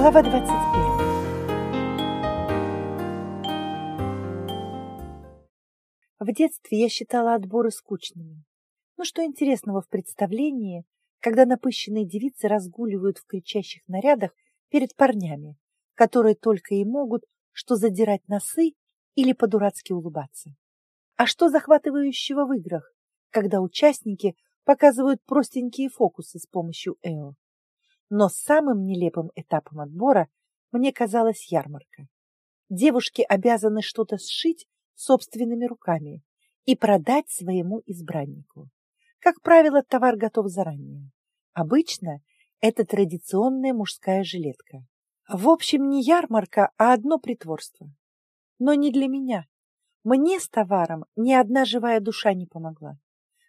Глава 21. В детстве я считала отборы скучными. Но что интересного в представлении, когда напыщенные девицы разгуливают в кричащих нарядах перед парнями, которые только и могут что задирать носы или по-дурацки улыбаться. А что захватывающего в играх, когда участники показывают простенькие фокусы с помощью Эо? Но самым нелепым этапом отбора мне казалась ярмарка. Девушки обязаны что-то сшить собственными руками и продать своему избраннику. Как правило, товар готов заранее. Обычно это традиционная мужская жилетка. В общем, не ярмарка, а одно притворство. Но не для меня. Мне с товаром ни одна живая душа не помогла.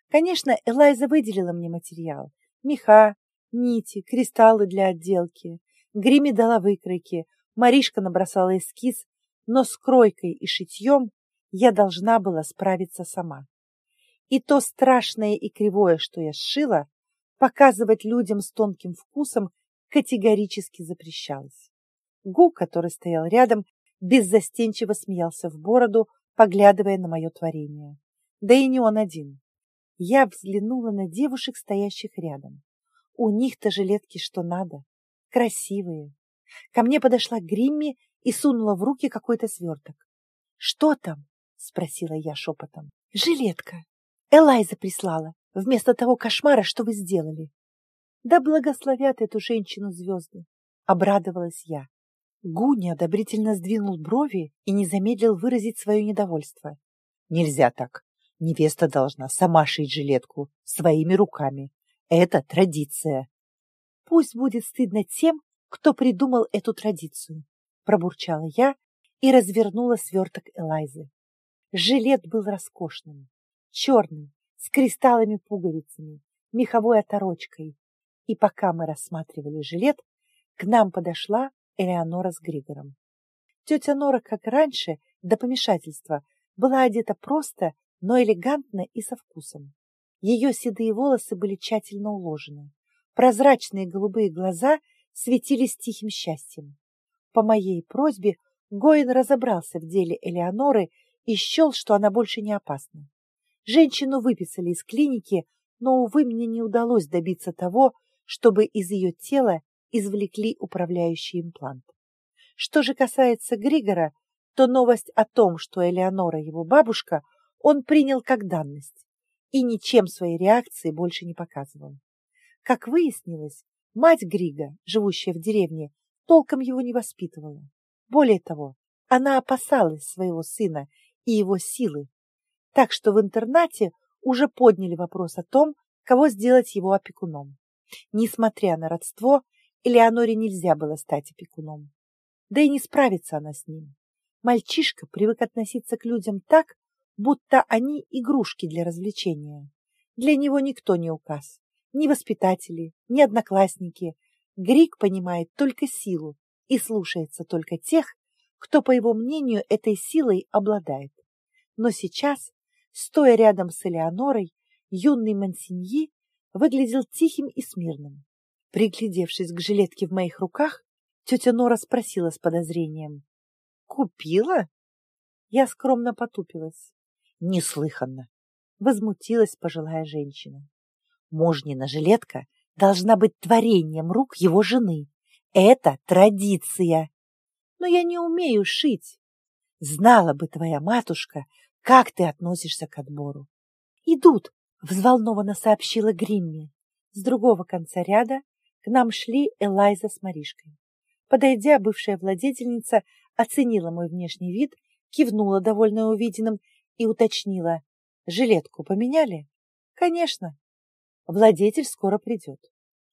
Конечно, Элайза выделила мне материал. Меха, нити, кристаллы для отделки. Гриме дала выкройки, Маришка набросала эскиз, но с кройкой и шитьем я должна была справиться сама. И то страшное и кривое, что я сшила, показывать людям с тонким вкусом категорически запрещалось. Гу, который стоял рядом, беззастенчиво смеялся в бороду, поглядывая на мое творение. Да и не он один. Я взглянула на девушек, стоящих рядом. У них-то жилетки что надо. Красивые. Ко мне подошла Гримми и сунула в руки какой-то сверток. «Что там?» — спросила я шепотом. «Жилетка. Элайза прислала, вместо того кошмара, что вы сделали». «Да благословят эту женщину звезды!» — обрадовалась я. Гуни одобрительно сдвинул брови и не замедлил выразить свое недовольство. «Нельзя так. Невеста должна сама шить жилетку своими руками. Это традиция». «Пусть будет стыдно тем, кто придумал эту традицию», — пробурчала я и развернула сверток Элайзы. Жилет был роскошным, черный, с кристаллами-пуговицами, меховой оторочкой. И пока мы рассматривали жилет, к нам подошла Элеонора с Григором. Тетя Нора, как раньше, до помешательства, была одета просто, но элегантно и со вкусом. Ее седые волосы были тщательно уложены. Прозрачные голубые глаза светились тихим счастьем. По моей просьбе Гоин разобрался в деле Элеоноры и счел, что она больше не опасна. Женщину выписали из клиники, но, увы, мне не удалось добиться того, чтобы из ее тела извлекли управляющий имплант. Что же касается Григора, то новость о том, что Элеонора его бабушка, он принял как данность и ничем своей реакции больше не показывал. Как выяснилось, мать Грига, живущая в деревне, толком его не воспитывала. Более того, она опасалась своего сына и его силы, так что в интернате уже подняли вопрос о том, кого сделать его опекуном. Несмотря на родство, Элеоноре нельзя было стать опекуном. Да и не справится она с ним. Мальчишка привык относиться к людям так, будто они игрушки для развлечения. Для него никто не указ, ни воспитатели, ни одноклассники. Грик понимает только силу и слушается только тех, кто, по его мнению, этой силой обладает. Но сейчас, стоя рядом с Элеонорой, юный Мансиньи выглядел тихим и смирным. Приглядевшись к жилетке в моих руках, тетя Нора спросила с подозрением. «Купила?» Я скромно потупилась. «Неслыханно!» — возмутилась пожилая женщина. «Можнина жилетка должна быть творением рук его жены. Это традиция!» «Но я не умею шить!» «Знала бы твоя матушка, как ты относишься к отбору!» «Идут!» — взволнованно сообщила Гримми. С другого конца ряда к нам шли Элайза с Маришкой. Подойдя, бывшая владетельница оценила мой внешний вид, кивнула, довольно увиденным, и уточнила. «Жилетку поменяли?» «Конечно. Владетель скоро придет».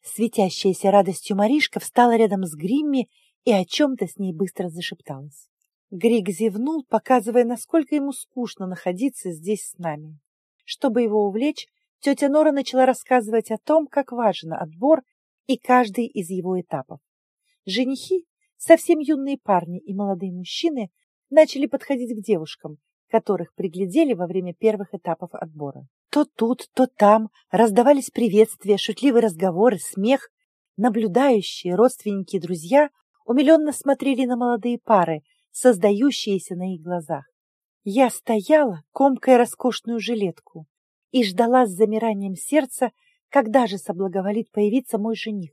Светящаяся радостью Маришка встала рядом с Гримми и о чем-то с ней быстро зашепталась. Григ зевнул, показывая, насколько ему скучно находиться здесь с нами. Чтобы его увлечь, тетя Нора начала рассказывать о том, как важен отбор и каждый из его этапов. Женихи, совсем юные парни и молодые мужчины, начали подходить к девушкам, которых приглядели во время первых этапов отбора. То тут, то там раздавались приветствия, шутливые разговоры, смех. Наблюдающие родственники и друзья умиленно смотрели на молодые пары, создающиеся на их глазах. Я стояла, комкая роскошную жилетку, и ждала с замиранием сердца, когда же соблаговолит появиться мой жених,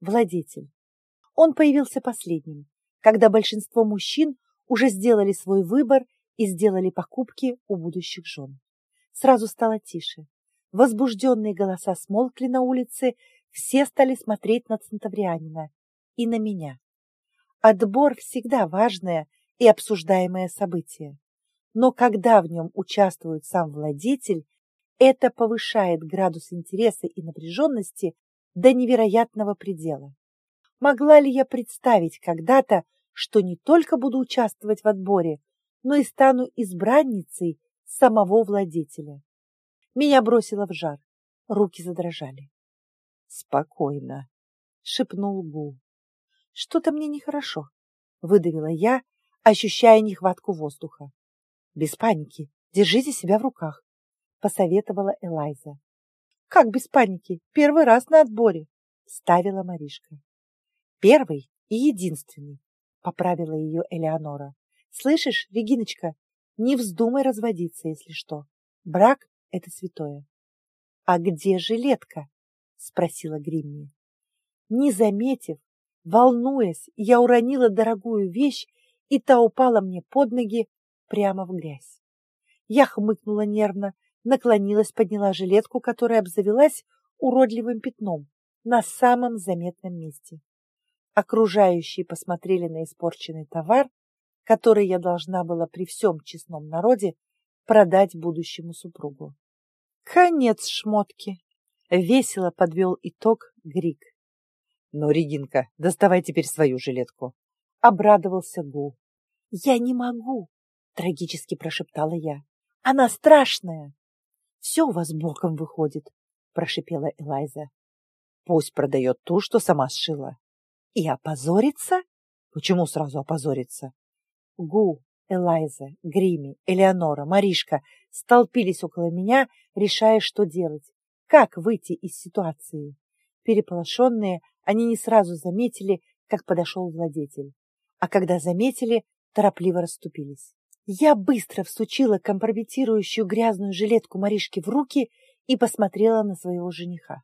владетель. Он появился последним, когда большинство мужчин уже сделали свой выбор и сделали покупки у будущих жен. Сразу стало тише. Возбужденные голоса смолкли на улице, все стали смотреть на Центаврианина и на меня. Отбор всегда важное и обсуждаемое событие. Но когда в нем участвует сам владетель, это повышает градус интереса и напряженности до невероятного предела. Могла ли я представить когда-то, что не только буду участвовать в отборе, но и стану избранницей самого владетеля? Меня бросило в жар, руки задрожали. Спокойно, шепнул Гул. Что-то мне нехорошо, выдавила я, ощущая нехватку воздуха. Без паники, держите себя в руках, посоветовала Элайза. Как без паники? Первый раз на отборе, ставила Маришка. Первый и единственный, поправила ее Элеонора. Слышишь, Региночка, не вздумай разводиться, если что. Брак — это святое. А где жилетка? спросила Гримми. Не заметив, волнуясь, я уронила дорогую вещь, и та упала мне под ноги прямо в грязь. Я хмыкнула нервно, наклонилась, подняла жилетку, которая обзавелась уродливым пятном на самом заметном месте. Окружающие посмотрели на испорченный товар, который я должна была при всем честном народе продать будущему супругу. Конец шмотки. Весело подвел итог Грик. «Ну, Регинка, доставай теперь свою жилетку!» Обрадовался Гул. «Я не могу!» Трагически прошептала я. «Она страшная!» «Все у вас боком выходит!» Прошипела Элайза. «Пусть продает ту, что сама сшила!» «И опозорится?» «Почему сразу опозорится?» Гу, Элайза, Грими, Элеонора, Маришка столпились около меня, решая, что делать. Как выйти из ситуации? Переполошенные, они не сразу заметили, как подошел владетель. А когда заметили, торопливо расступились. Я быстро всучила компрометирующую грязную жилетку Маришки в руки и посмотрела на своего жениха.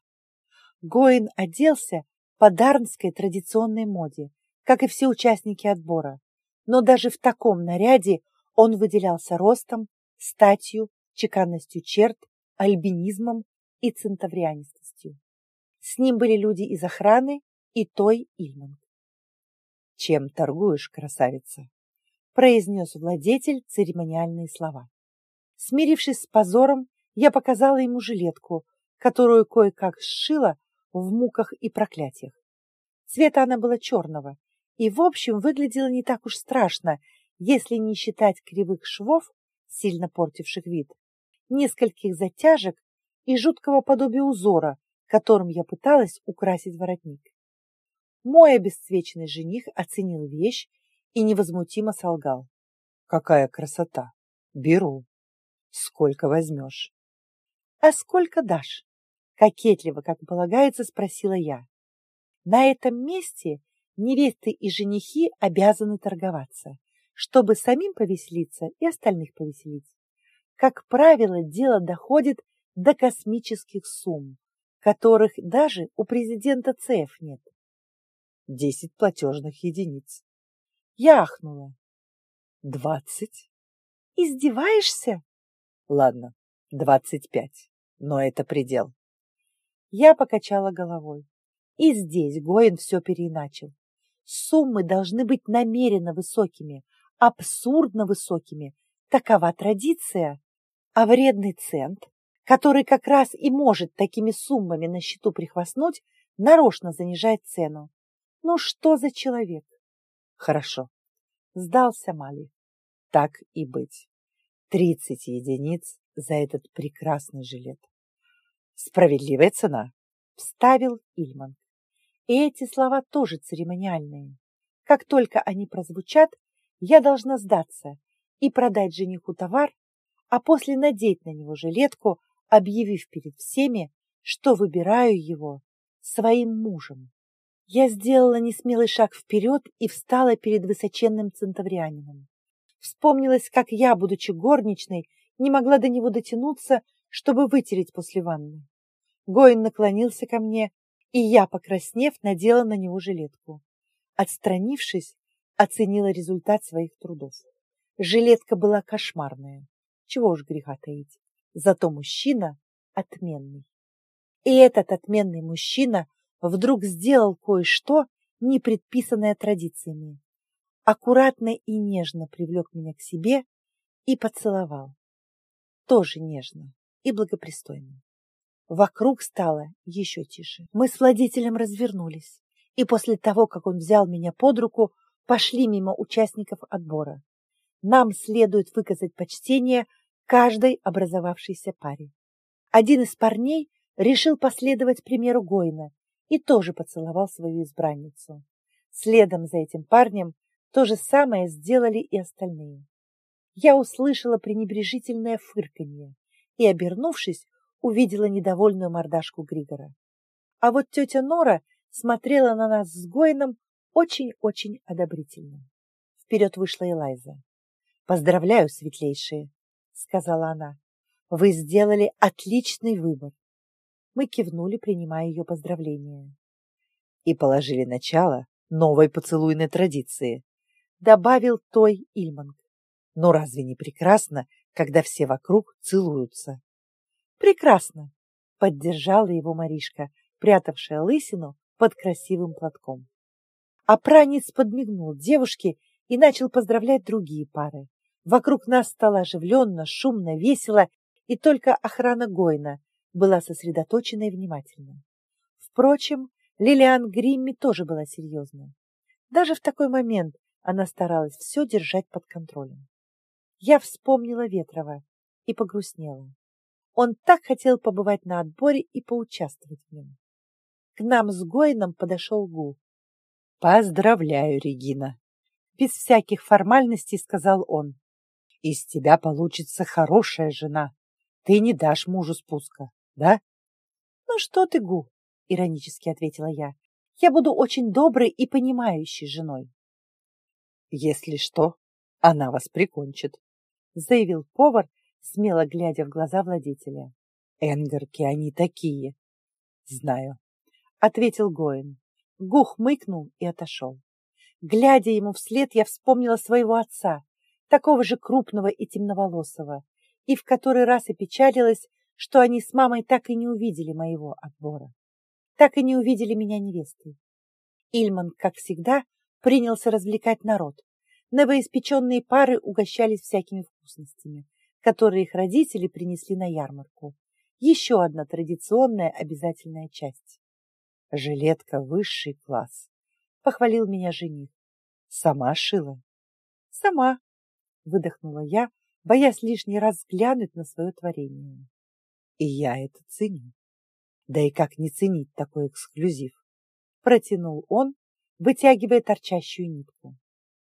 Гоин оделся по дарнской традиционной моде, как и все участники отбора, но даже в таком наряде он выделялся ростом, статью, чеканностью черт, альбинизмом и центаврианистостью. С ним были люди из охраны и той Ильман. «Чем торгуешь, красавица?» — произнес владетель церемониальные слова. Смирившись с позором, я показала ему жилетку, которую кое-как сшила в муках и проклятиях. Цвета она была черного и, в общем, выглядела не так уж страшно, если не считать кривых швов, сильно портивших вид, нескольких затяжек и жуткого подобия узора, которым я пыталась украсить воротник. Мой обесцвеченный жених оценил вещь и невозмутимо солгал. «Какая красота! Беру. Сколько возьмешь?» «А сколько дашь?» Кокетливо, как полагается, спросила я. На этом месте невесты и женихи обязаны торговаться, чтобы самим повеселиться и остальных повеселить. Как правило, дело доходит до космических сумм, которых даже у президента ЦФ нет. Десять платежных единиц. Я ахнула. Двадцать? Издеваешься? Ладно, двадцать пять, но это предел. Я покачала головой. И здесь Гоин все переиначил. Суммы должны быть намеренно высокими, абсурдно высокими. Такова традиция. А вредный цент который как раз и может такими суммами на счету прихвастнуть, нарочно занижает цену. Ну что за человек? Хорошо, сдался Мали. Так и быть. Тридцать единиц за этот прекрасный жилет. Справедливая цена, вставил Ильман. И эти слова тоже церемониальные. Как только они прозвучат, я должна сдаться и продать жениху товар, а после надеть на него жилетку, объявив перед всеми, что выбираю его своим мужем. Я сделала несмелый шаг вперед и встала перед высоченным центаврианином. Вспомнилось, как я, будучи горничной, не могла до него дотянуться, чтобы вытереть после ванны. Гоин наклонился ко мне, и я, покраснев, надела на него жилетку. Отстранившись, оценила результат своих трудов. Жилетка была кошмарная. Чего уж греха таить. Зато мужчина отменный. И этот отменный мужчина вдруг сделал кое-что, не предписанное традициями. Аккуратно и нежно привлек меня к себе и поцеловал. Тоже нежно и благопристойно. Вокруг стало еще тише. Мы с владетелем развернулись, и после того, как он взял меня под руку, пошли мимо участников отбора. Нам следует выказать почтение каждой образовавшейся паре. Один из парней решил последовать примеру Гоина и тоже поцеловал свою избранницу. Следом за этим парнем то же самое сделали и остальные. Я услышала пренебрежительное фырканье и, обернувшись, увидела недовольную мордашку Григора. А вот тетя Нора смотрела на нас с Гоином очень-очень одобрительно. Вперед вышла Элайза. «Поздравляю, светлейшие!» — сказала она. «Вы сделали отличный выбор. Мы кивнули, принимая ее поздравления. И положили начало новой поцелуйной традиции, добавил Той Ильманг. Но разве не прекрасно, когда все вокруг целуются? Прекрасно, поддержала его Маришка, прятавшая лысину под красивым платком. А пранец подмигнул девушке и начал поздравлять другие пары. Вокруг нас стало оживленно, шумно, весело, и только охрана Гойна была сосредоточена и внимательна. Впрочем, Лилиан Гримми тоже была серьезна. Даже в такой момент она старалась все держать под контролем. Я вспомнила Ветрова и погрустнела. Он так хотел побывать на отборе и поучаствовать в нем. К нам с Гоином подошел Гу. «Поздравляю, Регина!» Без всяких формальностей сказал он. «Из тебя получится хорошая жена. Ты не дашь мужу спуска да? Ну что ты, Гу, иронически ответила я. Я буду очень доброй и понимающей женой. Если что, она вас прикончит, заявил повар, смело глядя в глаза владетеля. Энгерки они такие. Знаю, ответил Гоин. Гу хмыкнул и отошел. Глядя ему вслед, я вспомнила своего отца, такого же крупного и темноволосого, и в который раз опечалилась, что они с мамой так и не увидели моего отбора, так и не увидели меня невестой. Ильман, как всегда, принялся развлекать народ. Новоиспеченные пары угощались всякими вкусностями, которые их родители принесли на ярмарку. Еще одна традиционная обязательная часть. Жилетка высший класс. Похвалил меня жених. Сама шила. Сама, выдохнула я, боясь лишний раз взглянуть на свое творение. И я это ценю. Да и как не ценить такой эксклюзив? Протянул он, вытягивая торчащую нитку.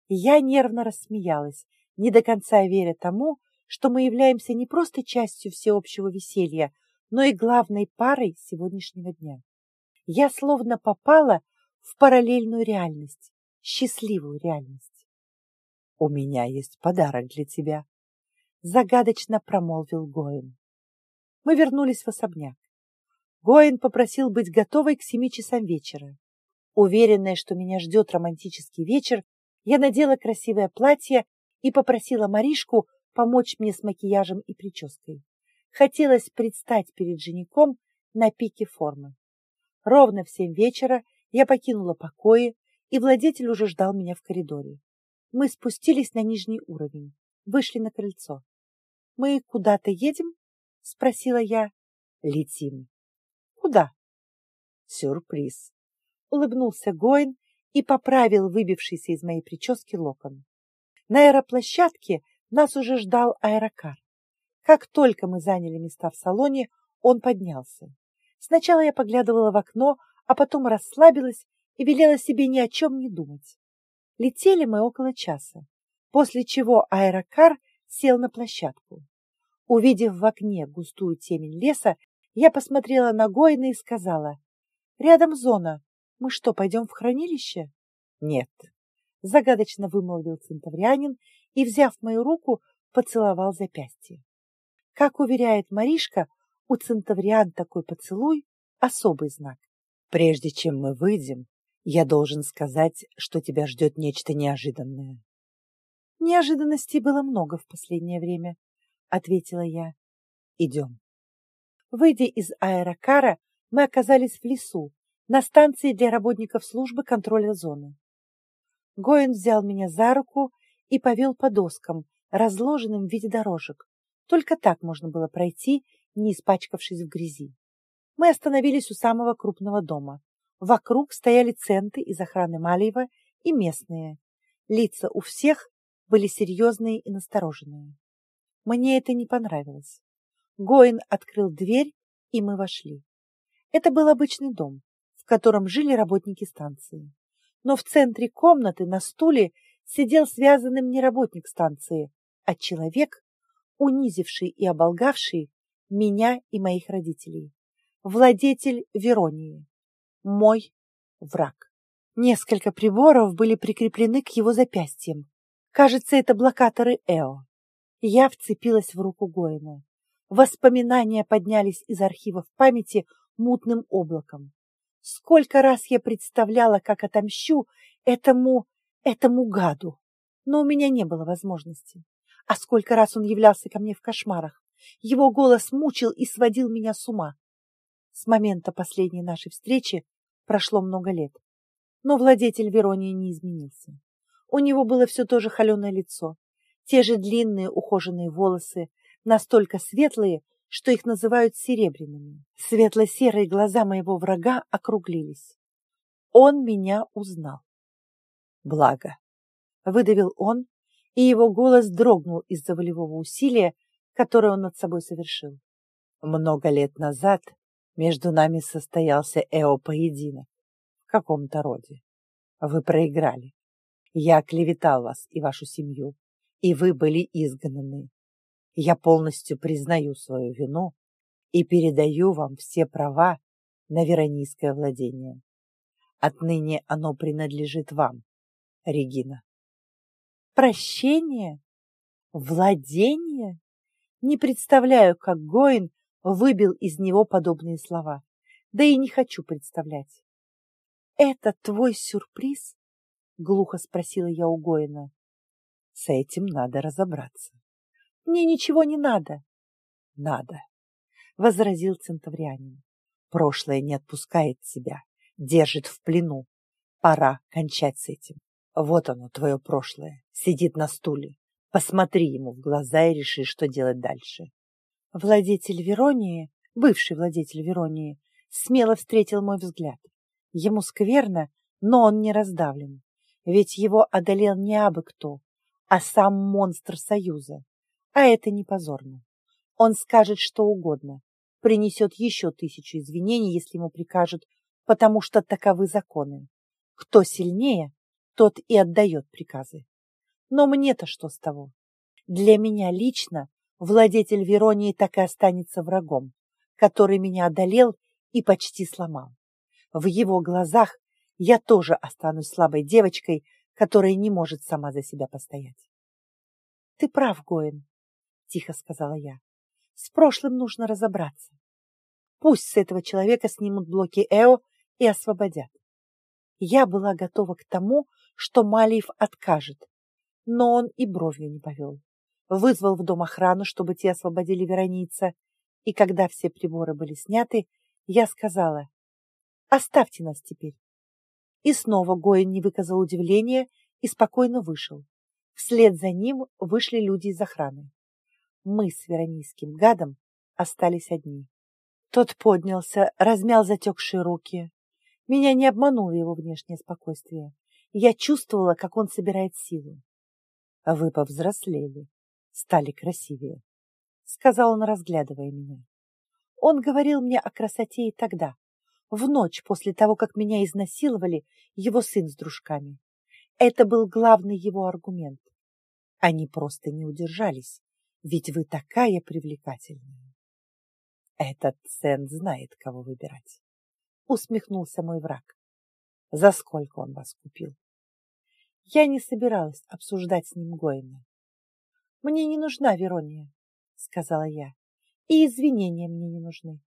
я нервно рассмеялась, не до конца веря тому, что мы являемся не просто частью всеобщего веселья, но и главной парой сегодняшнего дня. Я словно попала в параллельную реальность, счастливую реальность. «У меня есть подарок для тебя», — загадочно промолвил Гоин мы вернулись в особняк. Гоин попросил быть готовой к семи часам вечера. Уверенная, что меня ждет романтический вечер, я надела красивое платье и попросила Маришку помочь мне с макияжем и прической. Хотелось предстать перед женихом на пике формы. Ровно в семь вечера я покинула покои, и владетель уже ждал меня в коридоре. Мы спустились на нижний уровень, вышли на крыльцо. «Мы куда-то едем?» — спросила я. «Летим». «Куда?» «Сюрприз», — улыбнулся Гоин и поправил выбившийся из моей прически локон. На аэроплощадке нас уже ждал аэрокар. Как только мы заняли места в салоне, он поднялся. Сначала я поглядывала в окно, а потом расслабилась и велела себе ни о чем не думать. Летели мы около часа, после чего аэрокар сел на площадку. Увидев в окне густую темень леса, я посмотрела на Гоина и сказала, «Рядом зона. Мы что, пойдем в хранилище? Нет, загадочно вымолвил центаврианин и, взяв мою руку, поцеловал запястье. Как уверяет Маришка, у центавриан такой поцелуй — особый знак. Прежде чем мы выйдем, я должен сказать, что тебя ждет нечто неожиданное. Неожиданностей было много в последнее время, — ответила я. Идем. Выйдя из аэрокара, мы оказались в лесу, на станции для работников службы контроля зоны. Гоин взял меня за руку и повел по доскам, разложенным в виде дорожек. Только так можно было пройти, не испачкавшись в грязи. Мы остановились у самого крупного дома. Вокруг стояли центы из охраны Малиева и местные. Лица у всех были серьезные и настороженные. Мне это не понравилось. Гоин открыл дверь, и мы вошли. Это был обычный дом, в котором жили работники станции. Но в центре комнаты на стуле сидел связанным не работник станции, а человек, унизивший и оболгавший меня и моих родителей. Владетель Веронии. Мой враг. Несколько приборов были прикреплены к его запястьям. Кажется, это блокаторы Эо. Я вцепилась в руку Гоина. Воспоминания поднялись из архивов памяти мутным облаком. Сколько раз я представляла, как отомщу этому, этому гаду, но у меня не было возможности. А сколько раз он являлся ко мне в кошмарах. Его голос мучил и сводил меня с ума. С момента последней нашей встречи прошло много лет. Но владетель Веронии не изменился. У него было все то же холеное лицо, те же длинные ухоженные волосы, настолько светлые, что их называют серебряными. Светло-серые глаза моего врага округлились. Он меня узнал. Благо. Выдавил он, и его голос дрогнул из-за волевого усилия, которое он над собой совершил. Много лет назад между нами состоялся эо-поединок в каком-то роде. Вы проиграли. Я клеветал вас и вашу семью, и вы были изгнаны. Я полностью признаю свою вину и передаю вам все права на веронийское владение. Отныне оно принадлежит вам, Регина. Прощение? Владение? Не представляю, как Гоин выбил из него подобные слова. Да и не хочу представлять. «Это твой сюрприз?» — глухо спросила я у Гоина. «С этим надо разобраться». «Мне ничего не надо». «Надо», — возразил центаврианин. «Прошлое не отпускает тебя, держит в плену. Пора кончать с этим. Вот оно, твое прошлое, сидит на стуле. Посмотри ему в глаза и реши, что делать дальше. Владетель Веронии, бывший владетель Веронии, смело встретил мой взгляд. Ему скверно, но он не раздавлен, ведь его одолел не абы кто, а сам монстр Союза. А это не позорно. Он скажет что угодно, принесет еще тысячу извинений, если ему прикажут, потому что таковы законы. Кто сильнее, тот и отдает приказы. Но мне-то что с того? Для меня лично владетель Веронии так и останется врагом, который меня одолел и почти сломал. В его глазах я тоже останусь слабой девочкой, которая не может сама за себя постоять. — Ты прав, Гоин, — тихо сказала я. — С прошлым нужно разобраться. Пусть с этого человека снимут блоки Эо и освободят. Я была готова к тому, что Малиев откажет, но он и бровью не повел вызвал в дом охрану, чтобы те освободили Вероница, и когда все приборы были сняты, я сказала, «Оставьте нас теперь». И снова Гоин не выказал удивления и спокойно вышел. Вслед за ним вышли люди из охраны. Мы с веронийским гадом остались одни. Тот поднялся, размял затекшие руки. Меня не обмануло его внешнее спокойствие. Я чувствовала, как он собирает силу. Вы повзрослели, стали красивее, — сказал он, разглядывая меня. Он говорил мне о красоте и тогда, в ночь после того, как меня изнасиловали его сын с дружками. Это был главный его аргумент. Они просто не удержались, ведь вы такая привлекательная. Этот Сен знает, кого выбирать. Усмехнулся мой враг. За сколько он вас купил? Я не собиралась обсуждать с ним Гоина. Мне не нужна Верония, сказала я. И извинения мне не нужны.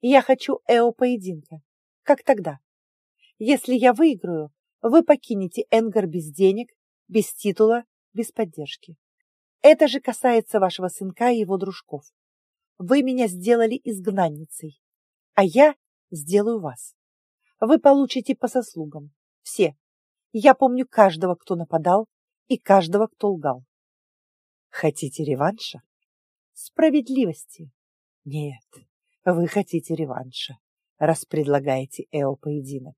Я хочу Эо-поединка, как тогда. Если я выиграю, вы покинете Энгар без денег, без титула, без поддержки. Это же касается вашего сынка и его дружков. Вы меня сделали изгнанницей, а я сделаю вас. Вы получите по заслугам. Все. Я помню каждого, кто нападал, и каждого, кто лгал. Хотите реванша? Справедливости. Нет, вы хотите реванша, раз предлагаете Эо поединок.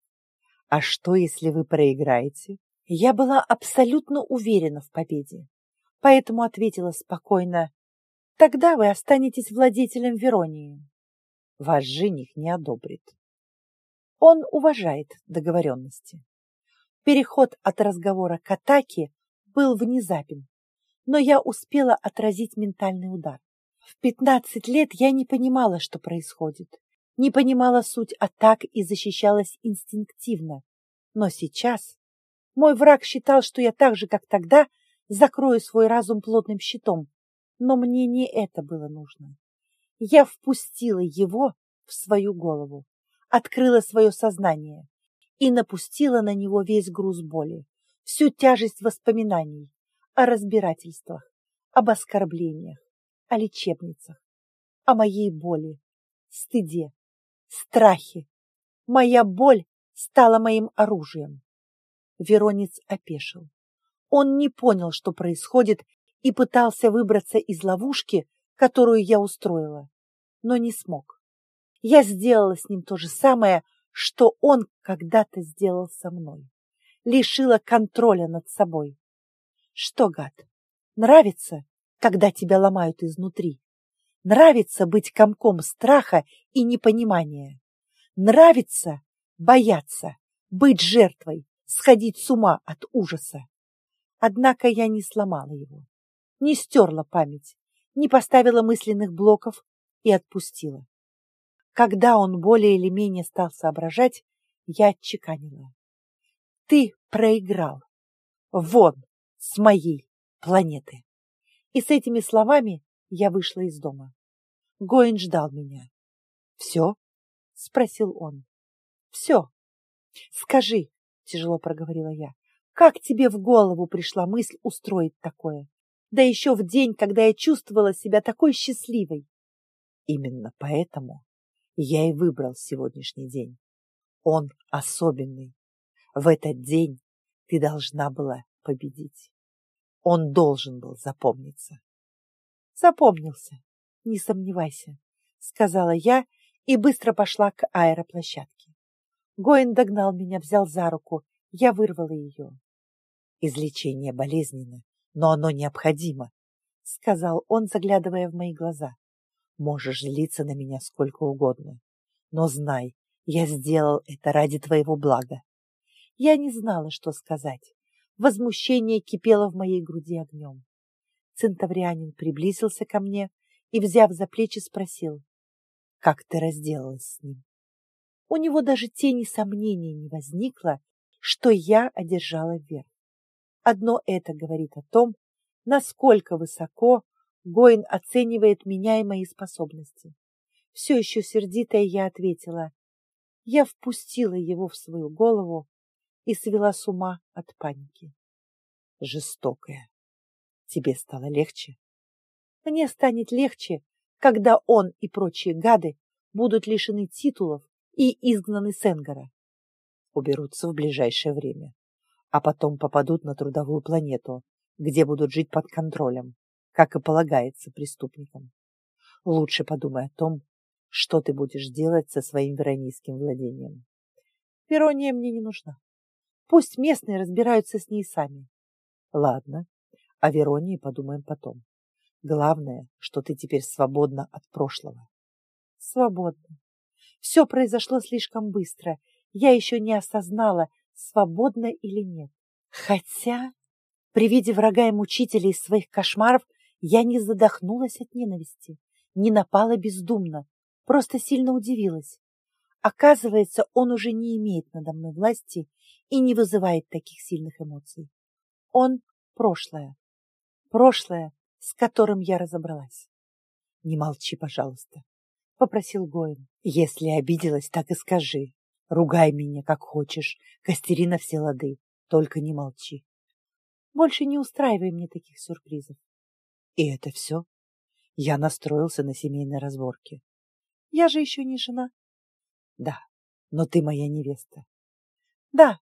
А что, если вы проиграете? Я была абсолютно уверена в победе, поэтому ответила спокойно. Тогда вы останетесь владетелем Веронии. Ваш жених не одобрит. Он уважает договоренности. Переход от разговора к атаке был внезапен, но я успела отразить ментальный удар. В пятнадцать лет я не понимала, что происходит, не понимала суть атак и защищалась инстинктивно. Но сейчас мой враг считал, что я так же, как тогда, закрою свой разум плотным щитом. Но мне не это было нужно. Я впустила его в свою голову открыла свое сознание и напустила на него весь груз боли, всю тяжесть воспоминаний о разбирательствах, об оскорблениях, о лечебницах, о моей боли, стыде, страхе. Моя боль стала моим оружием. Веронец опешил. Он не понял, что происходит, и пытался выбраться из ловушки, которую я устроила, но не смог. Я сделала с ним то же самое, что он когда-то сделал со мной. Лишила контроля над собой. Что, гад, нравится, когда тебя ломают изнутри? Нравится быть комком страха и непонимания? Нравится бояться, быть жертвой, сходить с ума от ужаса? Однако я не сломала его, не стерла память, не поставила мысленных блоков и отпустила. Когда он более или менее стал соображать, я отчеканила. Ты проиграл. Вон с моей планеты. И с этими словами я вышла из дома. Гоин ждал меня. «Все?» — спросил он. «Все. Скажи, — тяжело проговорила я, — как тебе в голову пришла мысль устроить такое? Да еще в день, когда я чувствовала себя такой счастливой. Именно поэтому я и выбрал сегодняшний день. Он особенный. В этот день ты должна была победить. Он должен был запомниться. Запомнился, не сомневайся, сказала я и быстро пошла к аэроплощадке. Гоин догнал меня, взял за руку. Я вырвала ее. Излечение болезненно, но оно необходимо, сказал он, заглядывая в мои глаза. Можешь злиться на меня сколько угодно, но знай, я сделал это ради твоего блага. Я не знала, что сказать. Возмущение кипело в моей груди огнем. Центаврианин приблизился ко мне и, взяв за плечи, спросил, «Как ты разделалась с ним?» У него даже тени сомнений не возникло, что я одержала верх. Одно это говорит о том, насколько высоко Гоин оценивает меня и мои способности. Все еще сердитая я ответила. Я впустила его в свою голову и свела с ума от паники. Жестокая. Тебе стало легче? Мне станет легче, когда он и прочие гады будут лишены титулов и изгнаны с Энгара. Уберутся в ближайшее время, а потом попадут на трудовую планету, где будут жить под контролем как и полагается преступникам. Лучше подумай о том, что ты будешь делать со своим веронийским владением. Верония мне не нужна. Пусть местные разбираются с ней сами. Ладно, о Веронии подумаем потом. Главное, что ты теперь свободна от прошлого. Свободна. Все произошло слишком быстро. Я еще не осознала, свободна или нет. Хотя при виде врага и мучителя из своих кошмаров я не задохнулась от ненависти, не напала бездумно, просто сильно удивилась. Оказывается, он уже не имеет надо мной власти и не вызывает таких сильных эмоций. Он — прошлое. Прошлое, с которым я разобралась. Не молчи, пожалуйста, — попросил Гоин. Если обиделась, так и скажи. Ругай меня, как хочешь, костери на все лады, только не молчи. Больше не устраивай мне таких сюрпризов. И это все? Я настроился на семейной разборке. Я же еще не жена. Да, но ты моя невеста. Да,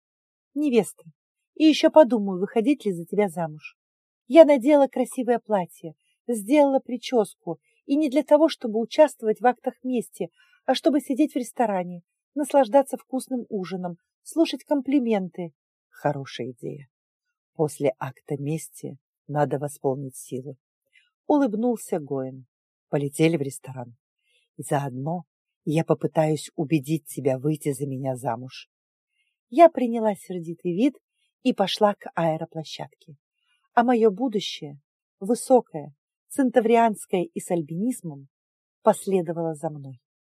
невеста. И еще подумаю, выходить ли за тебя замуж. Я надела красивое платье, сделала прическу, и не для того, чтобы участвовать в актах мести, а чтобы сидеть в ресторане, наслаждаться вкусным ужином, слушать комплименты. Хорошая идея. После акта мести надо восполнить силы. Улыбнулся Гоэн. Полетели в ресторан. Заодно я попытаюсь убедить тебя выйти за меня замуж. Я приняла сердитый вид и пошла к аэроплощадке. А мое будущее, высокое, центаврианское и с альбинизмом, последовало за мной.